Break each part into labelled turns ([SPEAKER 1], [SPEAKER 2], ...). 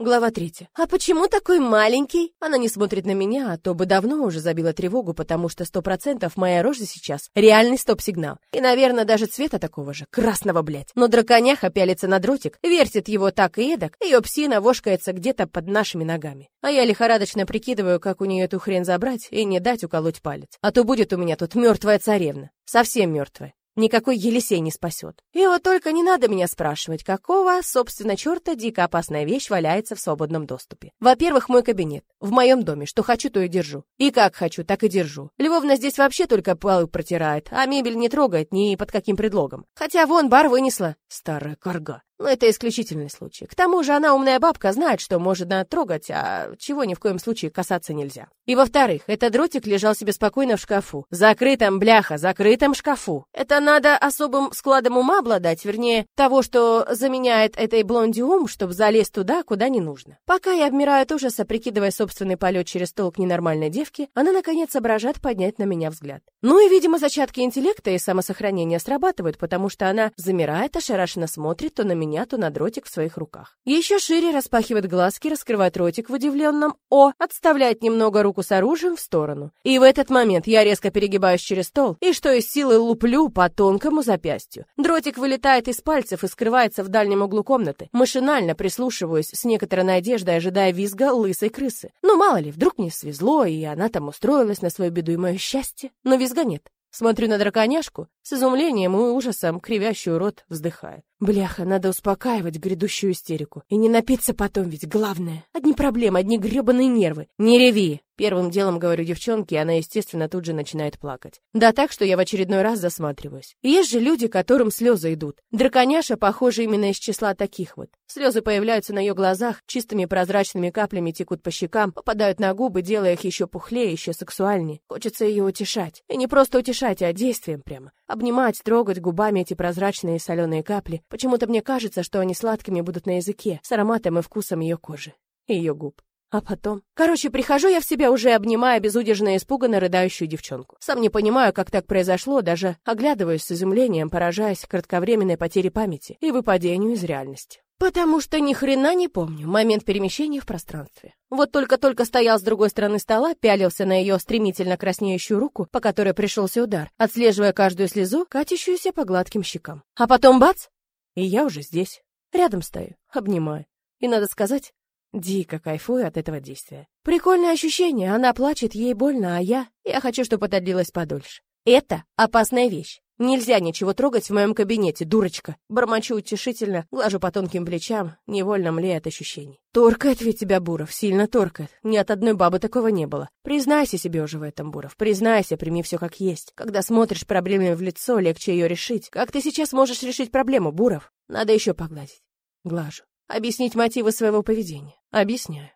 [SPEAKER 1] Глава третья. «А почему такой маленький?» Она не смотрит на меня, а то бы давно уже забила тревогу, потому что сто процентов моя рожа сейчас — реальный стоп-сигнал. И, наверное, даже цвета такого же, красного, блядь. Но драконяха пялится на дротик, вертит его так и эдак, ее псина вошкается где-то под нашими ногами. А я лихорадочно прикидываю, как у нее эту хрень забрать и не дать уколоть палец. А то будет у меня тут мертвая царевна. Совсем мертвая. Никакой Елисей не спасет. И вот только не надо меня спрашивать, какого, собственно, черта дико опасная вещь валяется в свободном доступе. Во-первых, мой кабинет. В моем доме. Что хочу, то и держу. И как хочу, так и держу. Львовна здесь вообще только полы протирает, а мебель не трогает ни под каким предлогом. Хотя вон бар вынесла. Старая корга. Но это исключительный случай. К тому же она умная бабка, знает, что можно трогать, а чего ни в коем случае касаться нельзя. И во-вторых, этот дротик лежал себе спокойно в шкафу. Закрытом, бляха, закрытом шкафу. Это надо особым складом ума обладать, вернее, того, что заменяет этой блонди ум, чтобы залезть туда, куда не нужно. Пока я обмираю от ужаса, прикидывая собственный полет через стол к ненормальной девке, она, наконец, соображает поднять на меня взгляд. Ну и, видимо, зачатки интеллекта и самосохранения срабатывают, потому что она замирает, ошарашенно смотрит то на меня, меня, то на дротик в своих руках. Еще шире распахивает глазки, раскрывает ротик в удивленном «О!», отставляет немного руку с оружием в сторону. И в этот момент я резко перегибаюсь через стол и что из силы луплю по тонкому запястью. Дротик вылетает из пальцев и скрывается в дальнем углу комнаты. Машинально прислушиваюсь с некоторой надеждой, ожидая визга лысой крысы. Ну, мало ли, вдруг мне свезло, и она там устроилась на свою беду и мое счастье. Но визга нет. Смотрю на драконяшку, с изумлением и ужасом, кривящую рот, вздыхая. Бляха, надо успокаивать грядущую истерику. И не напиться потом ведь, главное. Одни проблемы, одни гребаные нервы. Не реви. Первым делом говорю девчонке, и она, естественно, тут же начинает плакать. Да так, что я в очередной раз засматриваюсь. Есть же люди, которым слезы идут. Драконяша, похоже, именно из числа таких вот. Слезы появляются на ее глазах, чистыми прозрачными каплями текут по щекам, попадают на губы, делая их еще пухлее, еще сексуальнее. Хочется ее утешать. И не просто утешать, а действием прямо. Обнимать, трогать губами эти прозрачные соленые капли. Почему-то мне кажется, что они сладкими будут на языке, с ароматом и вкусом ее кожи и ее губ. А потом... Короче, прихожу я в себя уже, обнимая безудержно испуганно рыдающую девчонку. Сам не понимаю, как так произошло, даже оглядываюсь с изумлением, поражаясь кратковременной потере памяти и выпадению из реальности. Потому что ни хрена не помню момент перемещения в пространстве. Вот только-только стоял с другой стороны стола, пялился на ее стремительно краснеющую руку, по которой пришелся удар, отслеживая каждую слезу, катящуюся по гладким щекам. А потом бац! И я уже здесь. Рядом стою, обнимаю. И надо сказать, Дико кайфую от этого действия. Прикольное ощущение, она плачет, ей больно, а я... Я хочу, чтобы это длилось подольше. Это опасная вещь. Нельзя ничего трогать в моем кабинете, дурочка. Бормочу утешительно, глажу по тонким плечам, невольно млея от ощущений. Торкает ведь тебя, Буров, сильно торкает. Ни от одной бабы такого не было. Признайся себе уже в этом, Буров. Признайся, прими все как есть. Когда смотришь проблеме в лицо, легче ее решить. Как ты сейчас можешь решить проблему, Буров? Надо еще погладить. Глажу. Объяснить мотивы своего поведения. Объясняю.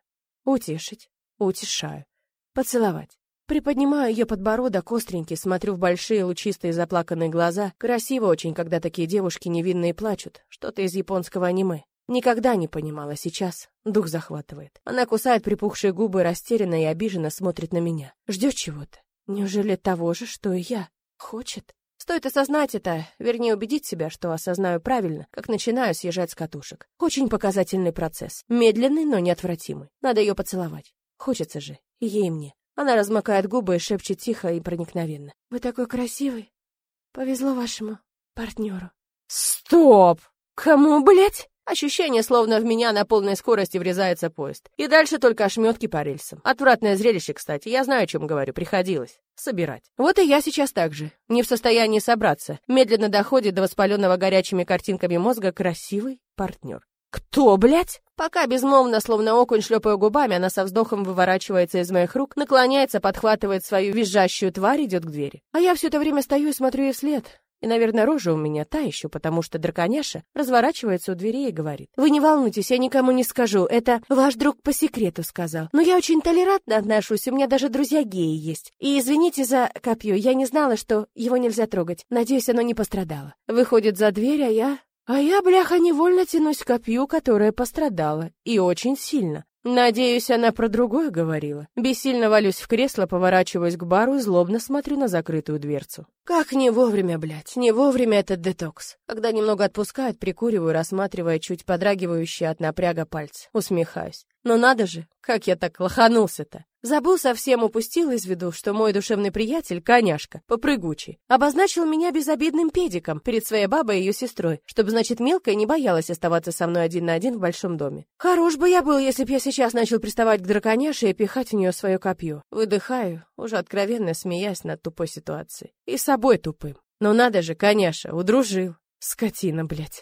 [SPEAKER 1] Утешить. Утешаю. Поцеловать. Приподнимаю ее подбородок остренький, смотрю в большие лучистые заплаканные глаза. Красиво очень, когда такие девушки невинные плачут. Что-то из японского аниме. Никогда не понимала, сейчас дух захватывает. Она кусает припухшие губы, растерянно и обиженно смотрит на меня. Ждет чего-то. Неужели того же, что и я? Хочет? Стоит осознать это, вернее убедить себя, что осознаю правильно, как начинаю съезжать с катушек. Очень показательный процесс. Медленный, но неотвратимый. Надо ее поцеловать. Хочется же. Ей мне. Она размыкает губы и шепчет тихо и проникновенно. «Вы такой красивый. Повезло вашему партнеру». «Стоп! Кому, блядь?» Ощущение, словно в меня на полной скорости врезается поезд. И дальше только ошметки по рельсам. Отвратное зрелище, кстати. Я знаю, о чем говорю. Приходилось. Собирать. Вот и я сейчас так же. Не в состоянии собраться. Медленно доходит до воспаленного горячими картинками мозга красивый партнер. «Кто, блядь?» Пока безмолвно, словно окунь, шлепая губами, она со вздохом выворачивается из моих рук, наклоняется, подхватывает свою визжащую тварь, идет к двери. А я все это время стою и смотрю ей вслед. И, наверное, рожа у меня та еще, потому что драконяша разворачивается у двери и говорит. «Вы не волнуйтесь, я никому не скажу. Это ваш друг по секрету сказал. Но я очень толерантно отношусь, у меня даже друзья геи есть. И извините за копье, я не знала, что его нельзя трогать. Надеюсь, оно не пострадало». Выходит за дверь, а я... А я, бляха, невольно тянусь к копью, которое пострадало. И очень сильно. Надеюсь, она про другое говорила. Бессильно валюсь в кресло, поворачиваюсь к бару и злобно смотрю на закрытую дверцу. Как не вовремя, блядь, не вовремя этот детокс. Когда немного отпускает, прикуриваю, рассматривая чуть подрагивающие от напряга пальцы. Усмехаюсь. Но надо же, как я так лоханулся-то. Забыл совсем, упустил из виду, что мой душевный приятель, коняшка, попрыгучий, обозначил меня безобидным педиком перед своей бабой и ее сестрой, чтобы, значит, мелкая не боялась оставаться со мной один на один в большом доме. Хорош бы я был, если б я сейчас начал приставать к драконяше и пихать в нее свое копье. Выдыхаю, уже откровенно смеясь над тупой ситуацией. И собой тупым. Но надо же, коняша, удружил. Скотина, блядь.